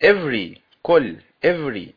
every كل every